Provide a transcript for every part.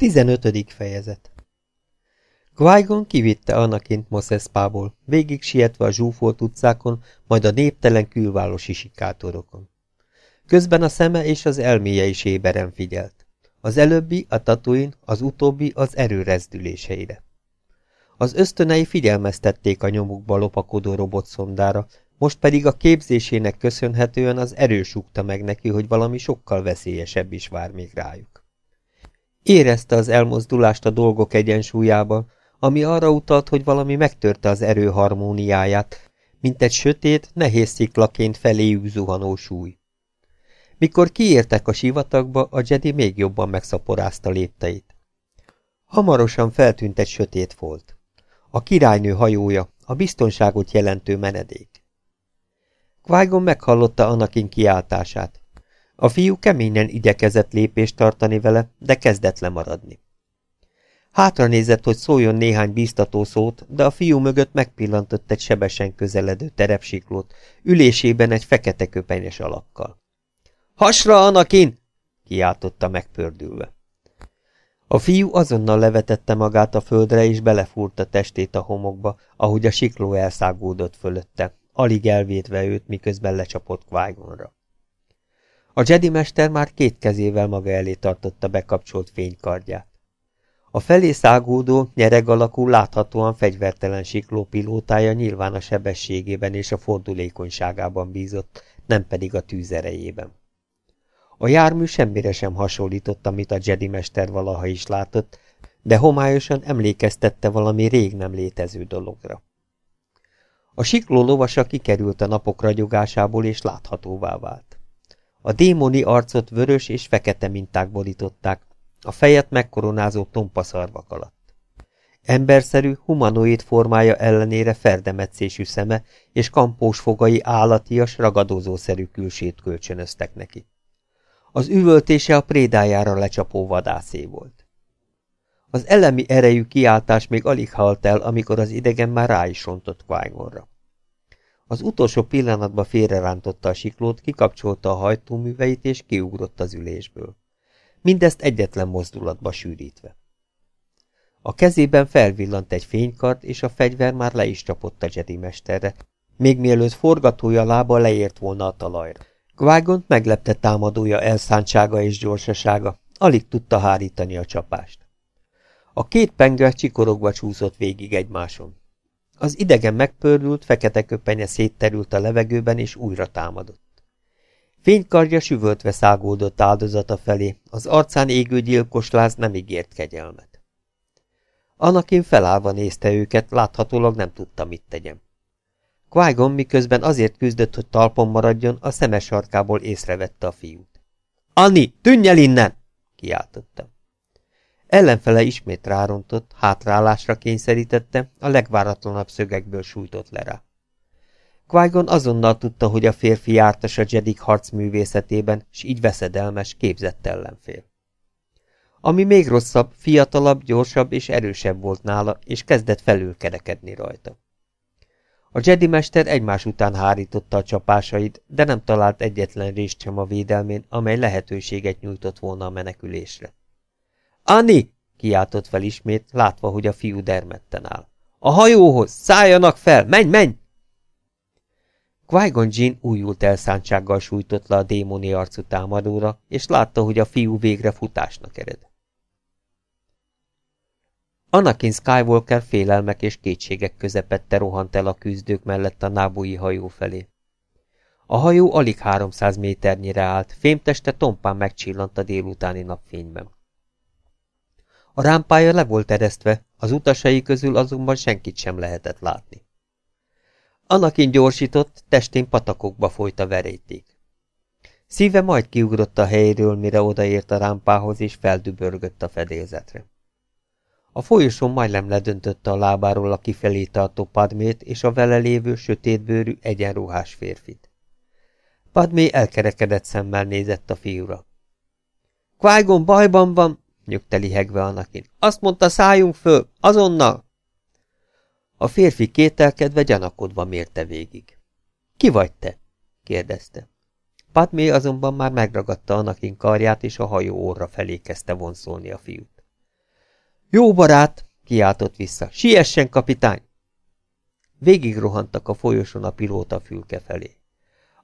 15. fejezet qui kivitte Anakint Moszeszpából, végig sietve a zsúfolt utcákon, majd a néptelen külvárosi sikátorokon. Közben a szeme és az elméje is éberen figyelt. Az előbbi a tatuin, az utóbbi az erő rezdüléseire. Az ösztönei figyelmeztették a nyomukba lopakodó robotszondára, most pedig a képzésének köszönhetően az erő súgta meg neki, hogy valami sokkal veszélyesebb is vár még rájuk. Érezte az elmozdulást a dolgok egyensúlyában, ami arra utalt, hogy valami megtörte az erő harmóniáját, mint egy sötét, nehéz sziklaként feléjük zuhanó súly. Mikor kiértek a sivatagba, a Jedi még jobban megszaporázta lépteit. Hamarosan feltűnt egy sötét folt. A királynő hajója, a biztonságot jelentő menedék. qui meghallotta Anakin kiáltását. A fiú keményen igyekezett lépést tartani vele, de kezdett lemaradni. Hátra nézett, hogy szóljon néhány bíztató szót, de a fiú mögött megpillantott egy sebesen közeledő terepsiklót, ülésében egy fekete köpenyes alakkal. – Hasra, Anakin! – kiáltotta megpördülve. A fiú azonnal levetette magát a földre, és belefúrta testét a homokba, ahogy a sikló elszágódott fölötte, alig elvétve őt, miközben lecsapott qui. A Jedi mester már két kezével maga elé tartotta bekapcsolt fénykardját. A felé szágódó, nyereg alakú, láthatóan fegyvertelen sikló pilótája nyilván a sebességében és a fordulékonyságában bízott, nem pedig a tűzerejében. A jármű semmire sem hasonlított, amit a Jedi mester valaha is látott, de homályosan emlékeztette valami rég nem létező dologra. A sikló lovasa kikerült a napok ragyogásából és láthatóvá vált. A démoni arcot vörös és fekete minták borították, a fejet megkoronázó tompa szarvak alatt. Emberszerű, humanoid formája ellenére ferdemetszésű szeme és kampós fogai állatias, ragadozószerű külsét kölcsönöztek neki. Az üvöltése a prédájára lecsapó vadászé volt. Az elemi erejű kiáltás még alig halt el, amikor az idegen már rá is rontott qui Az utolsó pillanatban félrerántotta a siklót, kikapcsolta a hajtóműveit és kiugrott az ülésből mindezt egyetlen mozdulatba sűrítve. A kezében felvillant egy fénykard, és a fegyver már le is csapott a Jedi mesterre, még mielőtt forgatója lába leért volna a talajra. qui meglepte támadója elszántsága és gyorsasága, alig tudta hárítani a csapást. A két penge csikorogva csúszott végig egymáson. Az idegen megpördült, fekete köpenye szétterült a levegőben, és újra támadott. Fénykardja süvöltve szágódott áldozata felé, az arcán égő gyilkos láz nem ígért kegyelmet. Anakin felállva nézte őket, láthatólag nem tudta, mit tegyen. qui miközben azért küzdött, hogy talpon maradjon, a szemes sarkából észrevette a fiút. – Anni, tűnj el innen! – kiáltotta. Ellenfele ismét rárontott, hátrálásra kényszerítette, a legváratlanabb szögekből sújtott le rá qui azonnal tudta, hogy a férfi jártas a Jedik harcművészetében, s így veszedelmes, képzett ellenfél. Ami még rosszabb, fiatalabb, gyorsabb és erősebb volt nála, és kezdett felülkerekedni rajta. A Jedi mester egymás után hárította a csapásait, de nem talált egyetlen részt sem a védelmén, amely lehetőséget nyújtott volna a menekülésre. – Anni! – kiáltott fel ismét, látva, hogy a fiú dermedten áll. – A hajóhoz! Szálljanak fel! Menj, menj! Qui-Gon Jinn újult elszántsággal sújtott le a démoni arcú támadóra, és látta, hogy a fiú végre futásnak ered. Anakin Skywalker félelmek és kétségek közepette rohant el a küzdők mellett a nábúi hajó felé. A hajó alig 300 méternyire állt, fémteste tompán megcsillant a délutáni napfényben. A rámpája le volt eresztve, az utasai közül azonban senkit sem lehetett látni. Anakin gyorsított, testén patakokba folyt a verejték. Szíve majd kiugrott a helyéről, mire odaért a rámpához, és feldübörgött a fedélzetre. A folyosón majdnem ledöntötte a lábáról a kifelé tartó Padmét és a vele lévő sötétbőrű, egyenruhás férfit. Padmé elkerekedett szemmel nézett a fiúra. qui bajban van, nyögte lihegve Anakin. Azt mondta, szálljunk föl, azonnal! A férfi kételkedve gyanakodva mérte végig. Ki vagy te? kérdezte. Padmé azonban már megragadta Anakin karját, és a hajó orra felé kezdte vonszolni a fiút. Jó barát, kiáltott vissza. Siessen, kapitány! Végig rohantak a folyosón a pilóta fülke felé.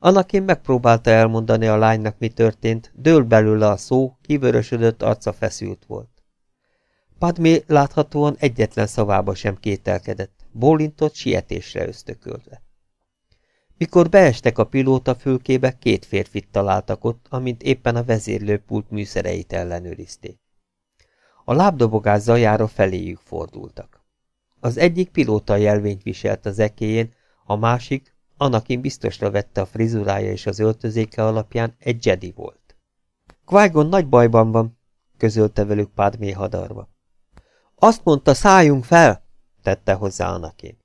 Anakin megpróbálta elmondani a lánynak, mi történt, dől belőle a szó, kivörösödött arca feszült volt. Padmé láthatóan egyetlen szavába sem kételkedett, bólintott sietésre ösztökölve. Mikor beestek a pilóta fülkébe, két férfit találtak ott, amint éppen a vezérlőpult műszereit ellenőrizték. A lábdobogás zajára feléjük fordultak. Az egyik pilóta jelvényt viselt az ekéjén, a másik, Anakin biztosra vette a frizurája és az öltözéke alapján, egy Jedi volt. qui nagy bajban van, közölte velük Padmé hadarva. Azt mondta, szálljunk fel, tette hozzá Anakin.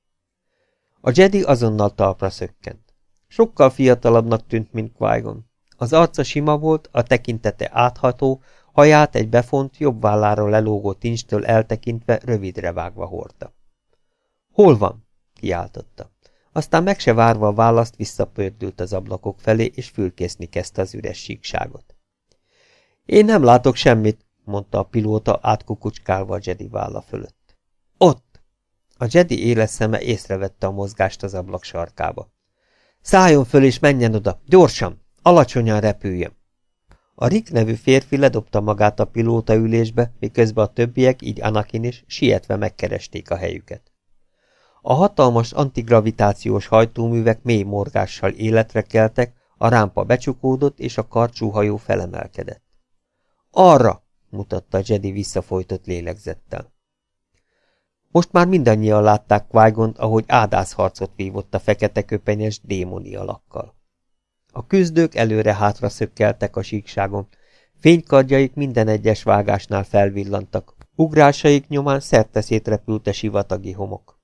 A Jedi azonnal talpra szökkent. Sokkal fiatalabbnak tűnt, mint qui -Gon. Az arca sima volt, a tekintete átható, haját egy befont, jobb válláról lelógó tincstől eltekintve rövidre vágva hordta. Hol van? kiáltotta. Aztán meg se várva a választ visszapördült az ablakok felé, és fülkészni kezdte az üres síkságot. Én nem látok semmit, mondta a pilóta átkukucskálva a Jedi válla fölött. Ott! A Jedi éles szeme észrevette a mozgást az ablak sarkába. Szálljon föl és menjen oda, gyorsan, alacsonyan repüljön. A Rick nevű férfi ledobta magát a pilóta ülésbe, miközben a többiek, így Anakin is, sietve megkeresték a helyüket. A hatalmas antigravitációs hajtóművek mély morgással életre keltek, a rámpa becsukódott, és a karcsúhajó felemelkedett. Arra! mutatta Jedi visszafolytott lélegzettel. Most már mindannyian látták qui ahogy ádászharcot vívott a fekete köpenyes démoni alakkal. A küzdők előre-hátra szökkeltek a síkságon, fénykardjaik minden egyes vágásnál felvillantak, ugrásaik nyomán szerte szétrepült a sivatagi homok.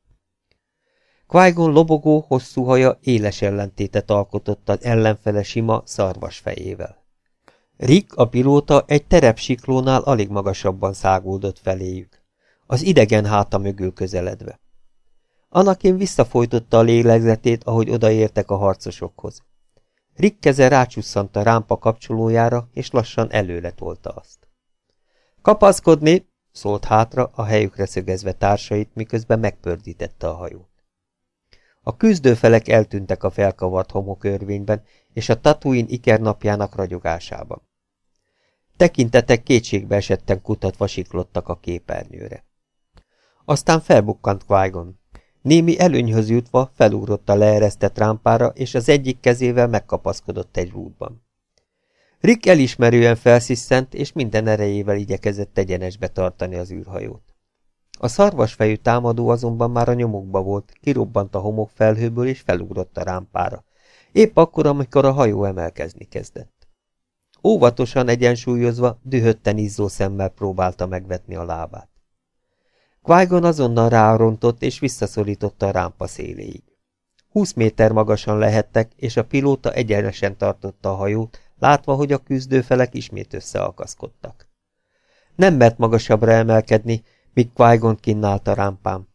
Qui lobogó, hosszú haja éles ellentétet alkotott az ellenfele sima, szarvas fejével. Rick, a pilóta, egy terepsiklónál alig magasabban száguldott feléjük, az idegen háta mögül közeledve. Anakin visszafolytotta a lélegzetét, ahogy odaértek a harcosokhoz. Rick keze rácsusszant a rámpa kapcsolójára, és lassan előre tolta azt. Kapaszkodni! szólt hátra, a helyükre szögezve társait, miközben megpördítette a hajót. A küzdőfelek eltűntek a felkavart homokörvényben, és a Tatooine ikernapjának ragyogásában. Tekintetek kétségbe esetten kutatva siklottak a képernyőre. Aztán felbukkant qui -Gon. Némi előnyhöz jutva felugrott a leeresztett rámpára, és az egyik kezével megkapaszkodott egy rúdban. Rick elismerően felsziszent, és minden erejével igyekezett egyenesbe tartani az űrhajót. A szarvasfejű támadó azonban már a nyomokba volt, kirobbant a homok felhőből, és felugrott a rámpára. Épp akkor, amikor a hajó emelkezni kezdett. Óvatosan egyensúlyozva, dühötten izzó szemmel próbálta megvetni a lábát qui azonnal rárontott és visszaszorította a rámpa széléig. Húsz méter magasan lehettek, és a pilóta egyenesen tartotta a hajót, látva, hogy a küzdőfelek ismét összeakaszkodtak. Nem mert magasabbra emelkedni, míg qui kínált a rámpám.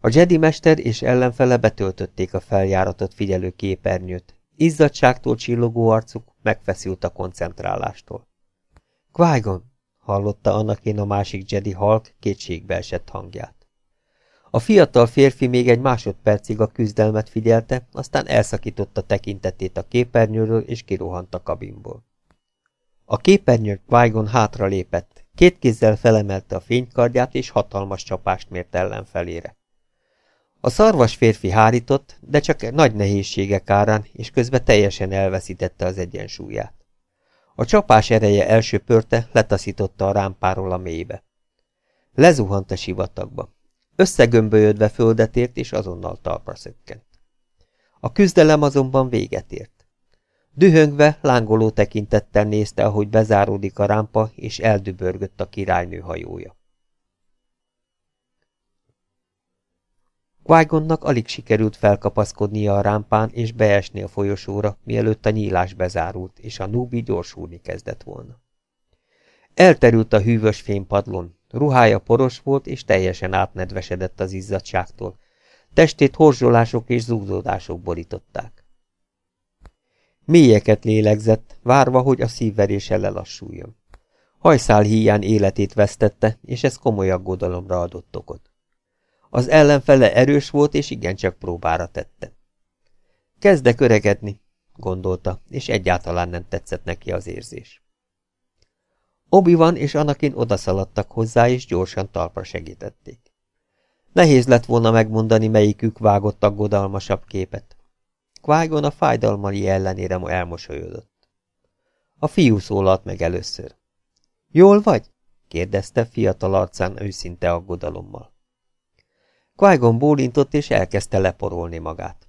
A Jedi mester és ellenfele betöltötték a feljáratot figyelő képernyőt. Izzadságtól csillogó arcuk megfeszült a koncentrálástól. qui hallotta annak én a másik Jedi halk kétségbe esett hangját. A fiatal férfi még egy másodpercig a küzdelmet figyelte, aztán elszakította tekintetét a képernyőről, és kirohant a kabinból. A képernyőn qui hátra lépett, két kézzel felemelte a fénykardját, és hatalmas csapást mért ellenfelére. A szarvas férfi hárított, de csak nagy nehézségek árán, és közben teljesen elveszítette az egyensúlyát. A csapás ereje első pörte letaszította a rámpáról a mélybe. Lezuhant a sivatagba. Összegömbölyödve földet ért, és azonnal talpra szökkent. A küzdelem azonban véget ért. Dühöngve, lángoló tekintettel nézte, ahogy bezáródik a rámpa, és eldübörgött a királynő hajója. qui alig sikerült felkapaszkodnia a rámpán és beesni a folyosóra, mielőtt a nyílás bezárult, és a núbi gyorsulni kezdett volna. Elterült a hűvös fénypadlon, ruhája poros volt, és teljesen átnedvesedett az izzadságtól. Testét horzsolások és zúzódások borították. Mélyeket lélegzett, várva, hogy a szívverése lelassuljon. Hajszál híján életét vesztette, és ez komoly aggodalomra adott okot. Az ellenfele erős volt, és igencsak próbára tette. Kezdek öregedni, gondolta, és egyáltalán nem tetszett neki az érzés. obi van és Anakin odaszaladtak hozzá, és gyorsan talpra segítették. Nehéz lett volna megmondani, melyikük vágott aggodalmasabb képet. Qui a fájdalmai ellenére elmosolyodott. A fiú szólalt meg először. Jól vagy? kérdezte fiatal arcán őszinte aggodalommal. qui bólintott, és elkezdte leporolni magát.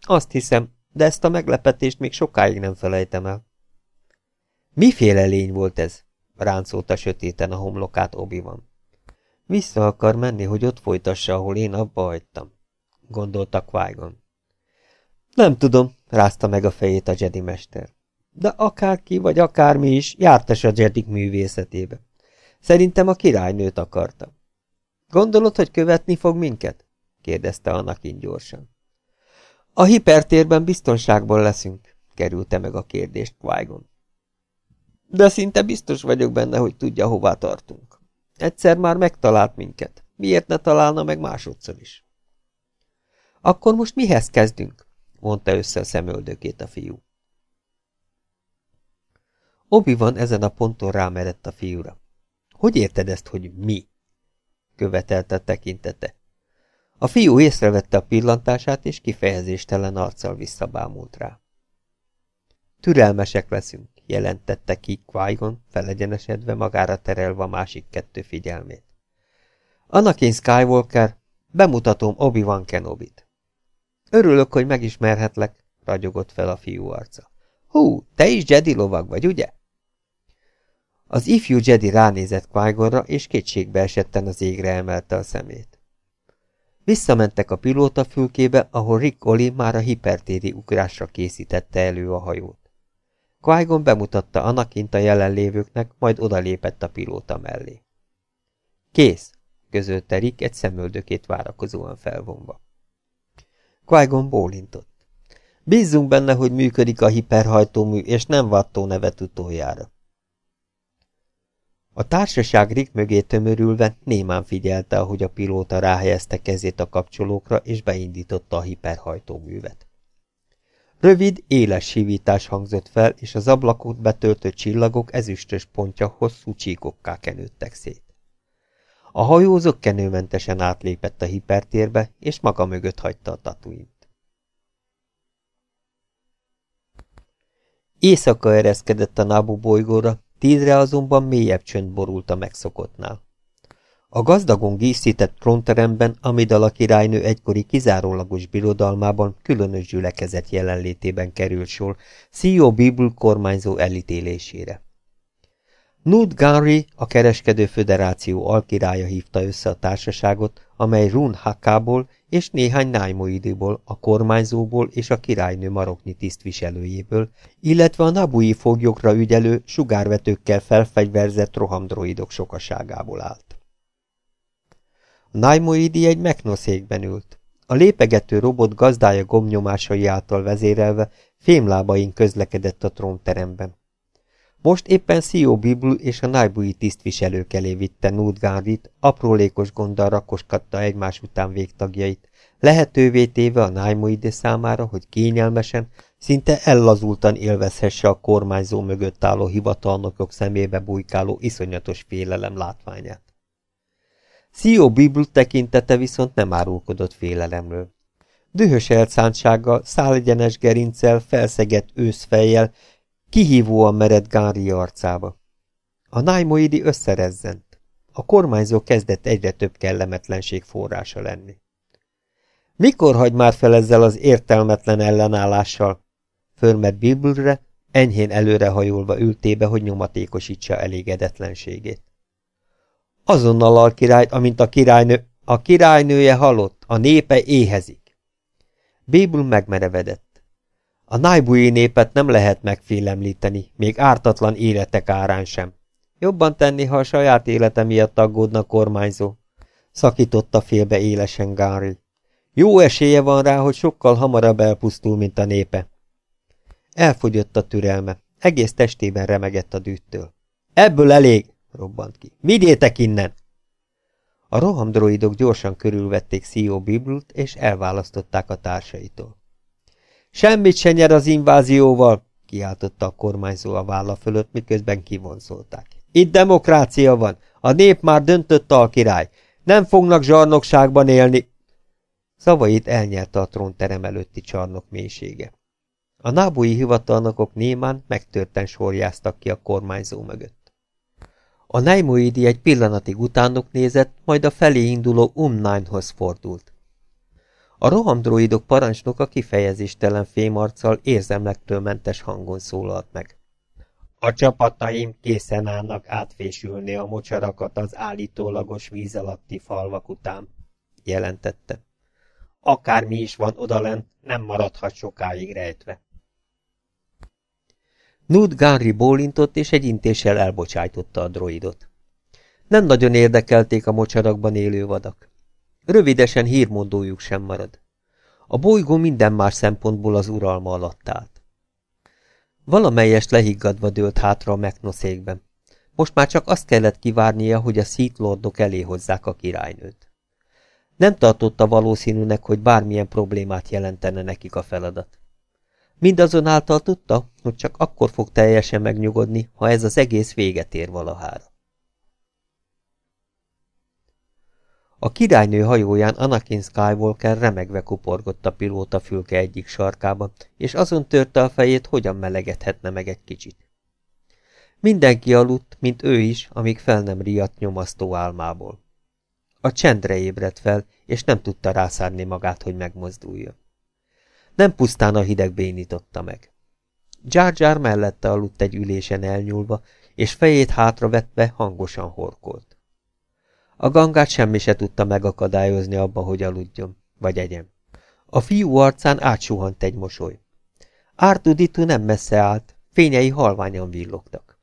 Azt hiszem, de ezt a meglepetést még sokáig nem felejtem el. Miféle lény volt ez? ráncolta sötéten a homlokát obi van. Vissza akar menni, hogy ott folytassa, ahol én abba hagytam, gondolta qui. Nem tudom, rázta meg a fejét a Jedi mester. De akárki vagy akármi is jártas a Jedik művészetébe. Szerintem a királynőt akarta. Gondolod, hogy követni fog minket? kérdezte Anakin gyorsan. A hipertérben biztonságból leszünk, kerülte meg a kérdést qui -Gon. De szinte biztos vagyok benne, hogy tudja, hová tartunk. Egyszer már megtalált minket. Miért ne találna meg másodszor is? Akkor most mihez kezdünk? Mondta össze a szemöldökét a fiú. obi van ezen a ponton rámerett a fiúra. Hogy érted ezt, hogy mi? követelte tekintete. A fiú észrevette a pillantását, és kifejezéstelen arccal visszabámult rá. Türelmesek leszünk, jelentette ki qui felegyenesedve magára terelve a másik kettő figyelmét. Anakin Skywalker, bemutatom Obi-Wan Kenobit. Örülök, hogy megismerhetlek, ragyogott fel a fiú arca. Hú, te is Jedi lovag vagy, ugye? Az ifjú Jedi ránézett qui és kétségbe esetten az égre emelte a szemét. Visszamentek a pilótafülkébe, ahol Rick Oli már a hipertéri ugrásra készítette elő a hajót qui bemutatta Anakint a jelenlévőknek, majd odalépett a pilóta mellé. Kész, közölte Rick egy szemöldökét várakozóan felvonva. Qui bólintott. Bízzunk benne, hogy működik a hiperhajtómű, és nem vattó nevet utoljára. A társaság Rick mögé tömörülve némán figyelte, ahogy a pilóta ráhelyezte kezét a kapcsolókra, és beindította a hiperhajtóművet. Rövid, éles sivítás hangzott fel, és az ablakot betöltött csillagok ezüstös pontja hosszú csíkokká kenődtek szét. A hajó zöggenőmentesen átlépett a hipertérbe, és maga mögött hagyta a tatuint. Éjszaka ereszkedett a Nábu bolygóra, tízre azonban mélyebb csönd borult a megszokottnál. A gazdagon díszített trónteremben Amidala királynő egykori kizárólagos birodalmában különös gyülekezet jelenlétében került sor Szio Bibul kormányzó elítélésére. Nud Ganri, a kereskedő föderáció alkirálya hívta össze a társaságot, amely Run Hakából és néhány nájmoidőból, a kormányzóból és a királynő maroknyi tisztviselőjéből, illetve a nabui foglyokra ügyelő, sugárvetőkkel felfegyverzett rohamdroidok sokaságából állt. Naimoidi egy meknoszékben ült. A lépegető robot gazdája gomnyomásai által vezérelve fémlábain közlekedett a trónteremben. Most éppen Szio Biblu és a Naibui tisztviselők elé vitte Nudgárit, aprólékos gonddal rakoskatta egymás után végtagjait, lehetővé téve a Naimoide számára, hogy kényelmesen, szinte ellazultan élvezhesse a kormányzó mögött álló hivatalnokok szemébe bujkáló iszonyatos félelem látványát. Szio Bibl tekintete viszont nem árulkodott félelemről. Dühös elszántsággal, szálegyenes gerincsel, felszegett őszfejjel, kihívóan mered Gánri arcába. A nájmoidi összerezzent. A kormányzó kezdett egyre több kellemetlenség forrása lenni. Mikor hagy már fel ezzel az értelmetlen ellenállással? Förmet Biblre, enyhén előrehajolva ültébe, hogy nyomatékosítsa elégedetlenségét. Azonnal alkirályt, amint a királynő, a királynője halott, a népe éhezik. Bébul megmerevedett. A nájbúi népet nem lehet megfélemlíteni, még ártatlan életek árán sem. Jobban tenni, ha a saját élete miatt aggódna kormányzó. Szakította félbe élesen Gánri. Jó esélye van rá, hogy sokkal hamarabb elpusztul, mint a népe. Elfogyott a türelme, egész testében remegett a dűttől. Ebből elég, robbant ki. Vigyétek innen! A rohamdroidok gyorsan körülvették Szio Biblult, és elválasztották a társaitól. Semmit se nyer az invázióval, kiáltotta a kormányzó a válla fölött, miközben kivonzolták. Itt demokrácia van, a nép már döntött a király, nem fognak zsarnokságban élni. Szavait elnyerte a trónterem előtti csarnok mélysége. A nábúi hivatalnokok némán megtörten sorjáztak ki a kormányzó mögött. A Neimoidi egy pillanatig utánok nézett, majd a felé induló Umnányhoz fordult. A rohamdroidok parancsnoka kifejezéstelen fémarccal érzemlektől mentes hangon szólalt meg. A csapataim készen állnak átfésülni a mocsarakat az állítólagos víz alatti falvak után, jelentette. Akármi is van odalent, nem maradhat sokáig rejtve. Nud Ganri bólintott, és egy intéssel elbocsájtotta a droidot. Nem nagyon érdekelték a mocsarakban élő vadak. Rövidesen hírmondójuk sem marad. A bolygó minden más szempontból az uralma alatt állt. Valamelyest lehiggadva dőlt hátra a meknoszékben. Most már csak azt kellett kivárnia, hogy a szítlordok elé hozzák a királynőt. Nem tartotta valószínűnek, hogy bármilyen problémát jelentene nekik a feladat. Mindazonáltal tudta, hogy csak akkor fog teljesen megnyugodni, ha ez az egész véget ér valahára. A királynő hajóján Anakin Skywalker remegve kuporgott a pilóta fülke egyik sarkába, és azon törte a fejét, hogyan melegedhetne meg egy kicsit. Mindenki aludt, mint ő is, amíg fel nem riadt nyomasztó álmából. A csendre ébredt fel, és nem tudta rászárni magát, hogy megmozduljon. Nem pusztán a hideg bénította meg. Jar Jar mellette aludt egy ülésen elnyúlva, és fejét hátravetve hangosan horkolt. A gangát semmi se tudta megakadályozni abba, hogy aludjon, vagy egyem. A fiú arcán átsuhant egy mosoly. Ártuditu nem messze állt, fényei halványan villogtak.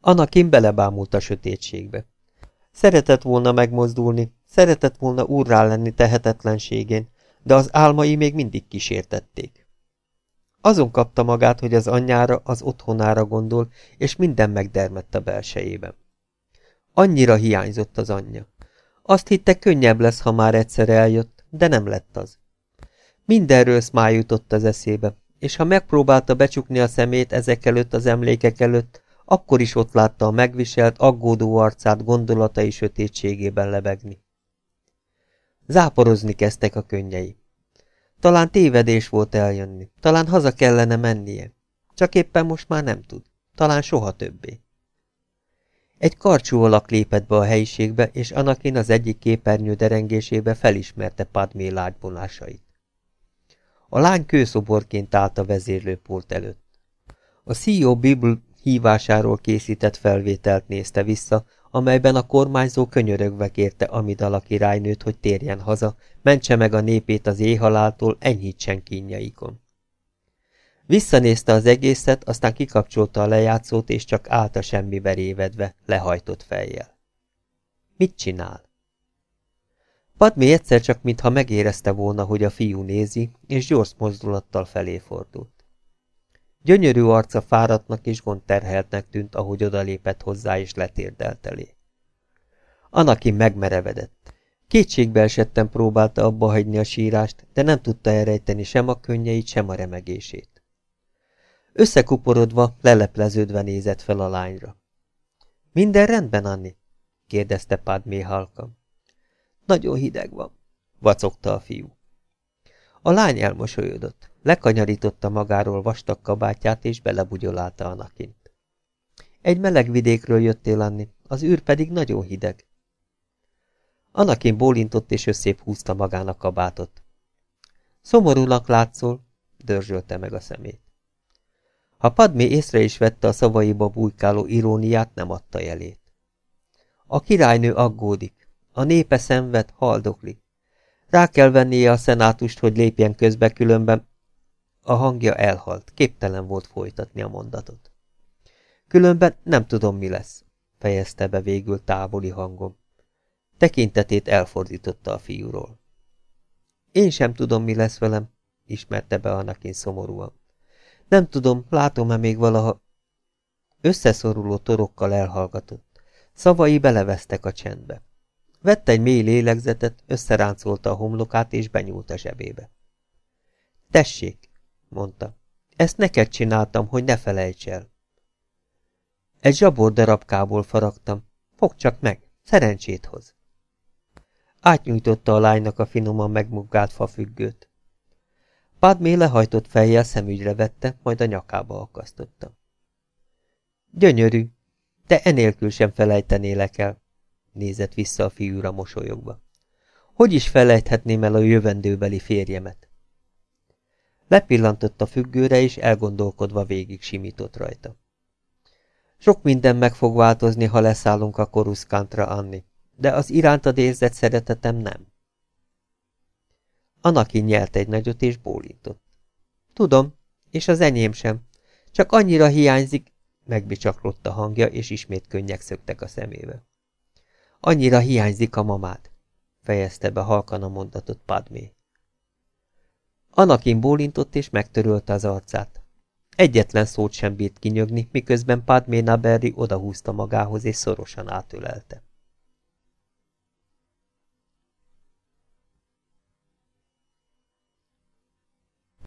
Anakin belebámult a sötétségbe. Szeretett volna megmozdulni, szeretett volna úrrá lenni tehetetlenségén, de az álmai még mindig kísértették. Azon kapta magát, hogy az anyjára, az otthonára gondol, és minden megdermett a belsejében. Annyira hiányzott az anyja. Azt hitte, könnyebb lesz, ha már egyszer eljött, de nem lett az. Mindenről már jutott az eszébe, és ha megpróbálta becsukni a szemét ezek előtt az emlékek előtt, akkor is ott látta a megviselt, aggódó arcát gondolatai sötétségében lebegni. Záporozni kezdtek a könnyei. Talán tévedés volt eljönni, talán haza kellene mennie. Csak éppen most már nem tud, talán soha többé. Egy karcsú alak lépett be a helyiségbe, és Anakin az egyik képernyő derengésébe felismerte Padmé lágyvonásait. A lány kőszoborként állt a vezérlőpult előtt. A CEO Bible hívásáról készített felvételt nézte vissza, amelyben a kormányzó könyörögve kérte Amidala királynőt, hogy térjen haza, mentse meg a népét az éhaláltól, enyhítsen kínjaikon. Visszanézte az egészet, aztán kikapcsolta a lejátszót, és csak állt a semmibe révedve, lehajtott fejjel. Mit csinál? Padmé egyszer csak, mintha megérezte volna, hogy a fiú nézi, és gyors mozdulattal felé fordult. Gyönyörű arca fáradtnak és gondterheltnek tűnt, ahogy odalépett hozzá és letérdelt elé. Anakin megmerevedett. Kétségbe esetten próbálta abba hagyni a sírást, de nem tudta elrejteni sem a könnyeit, sem a remegését. Összekuporodva, lelepleződve nézett fel a lányra. Minden rendben, Anni? kérdezte Padmé halkan. Nagyon hideg van, vacogta a fiú. A lány elmosolyodott. Lekanyarította magáról vastag kabátját, és belebugyolálta Anakint. Egy meleg vidékről jöttél, Anni, az űr pedig nagyon hideg. Anakin bólintott, és összép húzta magának kabátot. Szomorúnak látszol, dörzsölte meg a szemét. Ha Padmé észre is vette a szavaiba bújkáló iróniát, nem adta jelét. A királynő aggódik, a népe szenved, haldoklik. Rá kell vennie a szenátust, hogy lépjen közbe, különben a hangja elhalt, képtelen volt folytatni a mondatot. Különben nem tudom, mi lesz, fejezte be végül távoli hangom. Tekintetét elfordította a fiúról. Én sem tudom, mi lesz velem, ismerte be Anakin szomorúan. Nem tudom, látom-e még valaha... Összeszoruló torokkal elhallgatott. Szavai belevesztek a csendbe. Vette egy mély lélegzetet, összeráncolta a homlokát és benyúlt a zsebébe. Tessék, mondta, ezt neked csináltam, hogy ne felejts el. Egy zsabor darabkából faragtam. Fogd csak meg, szerencsét hoz. Átnyújtotta a lánynak a finoman megmuggált fafüggőt. Padmé lehajtott fejjel szemügyre vette, majd a nyakába akasztotta. Gyönyörű, de enélkül sem felejtenélek el, nézett vissza a fiúra mosolyogva. Hogy is felejthetném el a jövendőbeli férjemet? Lepillantott a függőre, és elgondolkodva végig simított rajta. Sok minden meg fog változni, ha leszállunk a koruszkántra, Anni, de az irántad érzett szeretetem nem. Anakin nyelt egy nagyot, és bólintott. Tudom, és az enyém sem. Csak annyira hiányzik, megbicsaklott a hangja, és ismét könnyek szöktek a szemébe. Annyira hiányzik a mamád, fejezte be halkan a mondatot Padmé. Anakin bólintott, és megtörölte az arcát. Egyetlen szót sem bírt kinyögni, miközben Padmé Naberri odahúzta magához, és szorosan átölelte.